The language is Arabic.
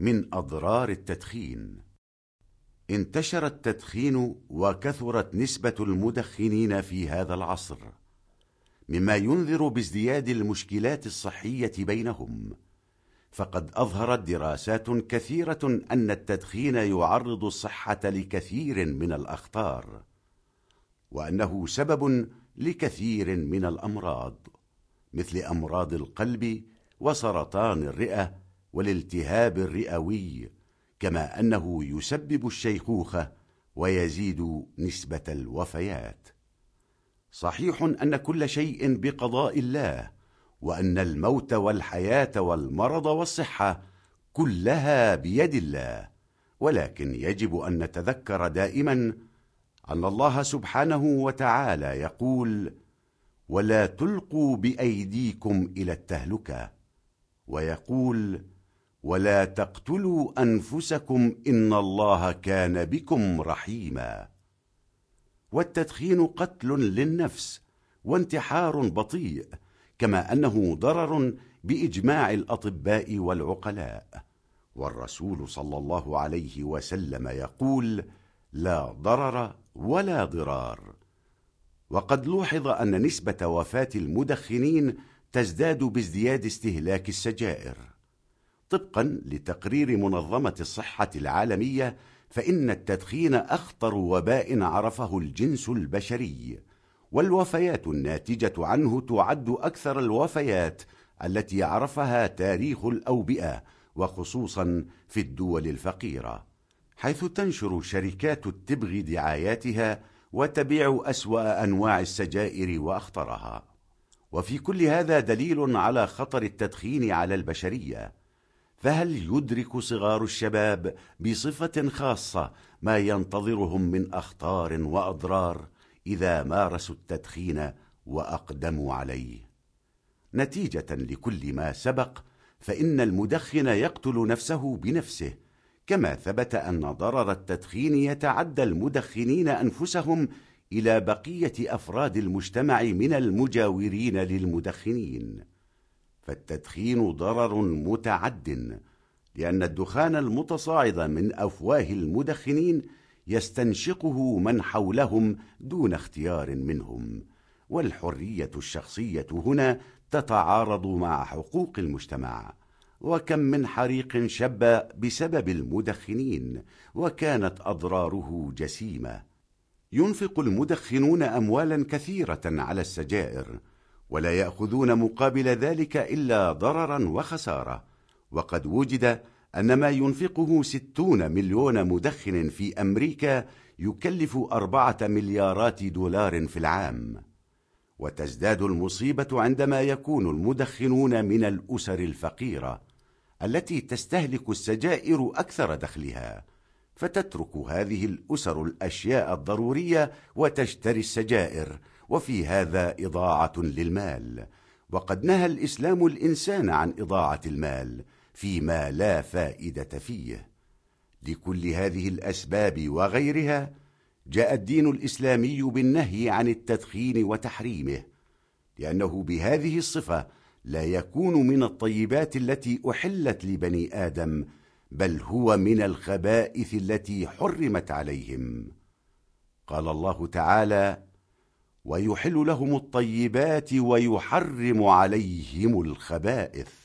من أضرار التدخين. انتشر التدخين وكثرت نسبة المدخنين في هذا العصر مما ينذر بازدياد المشكلات الصحية بينهم. فقد أظهرت دراسات كثيرة أن التدخين يعرض الصحة لكثير من الأخطار وأنه سبب لكثير من الأمراض مثل أمراض القلب وسرطان الرئة والالتهاب الرئوي كما أنه يسبب الشيخوخة ويزيد نسبة الوفيات. صحيح أن كل شيء بقضاء الله وأن الموت والحياة والمرض والصحة كلها بيد الله ولكن يجب أن نتذكر دائما أن الله سبحانه وتعالى يقول ولا تلقوا بأيديكم إلى التهلكة ويقول ولا تقتلوا أنفسكم إن الله كان بكم رحيما. والتدخين قتل للنفس وانتحار بطيء كما أنه ضرر بإجماع الأطباء والعقلاء. والرسول صلى الله عليه وسلم يقول لا ضرر ولا ضرار وقد لوحظ أن نسبة وفاة المدخنين تزداد بازدياد استهلاك السجائر. طبقا لتقرير منظمة الصحة العالمية فإن التدخين أخطر وباء عرفه الجنس البشري. والوفيات الناتجة عنه تعد أكثر الوفيات التي عرفها تاريخ الأوبئة وخصوصا في الدول الفقيرة. حيث تنشر شركات التبغ دعاياتها وتبيع أسوأ أنواع السجائر وأخطرها. وفي كل هذا دليل على خطر التدخين على البشرية. فهل يدرك صغار الشباب بصفة خاصة ما ينتظرهم من أخطار وأضرار إذا مارسوا التدخين وأقدموا عليه؟ نتيجة لكل ما سبق فإن المدخن يقتل نفسه بنفسه كما ثبت أن ضرر التدخين يتعدى المدخنين أنفسهم إلى بقية أفراد المجتمع من المجاورين للمدخنين. فالتدخين ضرر متعد لأن الدخان المتصاعد من أفواه المدخنين يستنشقه من حولهم دون اختيار منهم. والحرية الشخصية هنا تتعارض مع حقوق المجتمع. وكم من حريق شب بسبب المدخنين وكانت أضراره جسيمة. ينفق المدخنون أموالا كثيرة على السجائر ولا يأخذون مقابل ذلك إلا ضررا وخسارة. وقد وجد أن ما ينفقه ستون مليون مدخن في أمريكا يكلف أربعة مليارات دولار في العام. وتزداد المصيبة عندما يكون المدخنون من الأسر الفقيرة التي تستهلك السجائر أكثر دخلها. فتترك هذه الأسر الأشياء الضرورية وتشتري السجائر وفي هذا إضاعة للمال. وقد نهى الإسلام الإنسان عن إضاعة المال فيما لا فائدة فيه. لكل هذه الأسباب وغيرها جاء الدين الإسلامي بالنهي عن التدخين وتحريمه لأنه بهذه الصفة لا يكون من الطيبات التي أحلت لبني آدم بل هو من الخبائث التي حرمت عليهم. قال الله تعالى ويحل لهم الطيبات ويحرم عليهم الخبائث.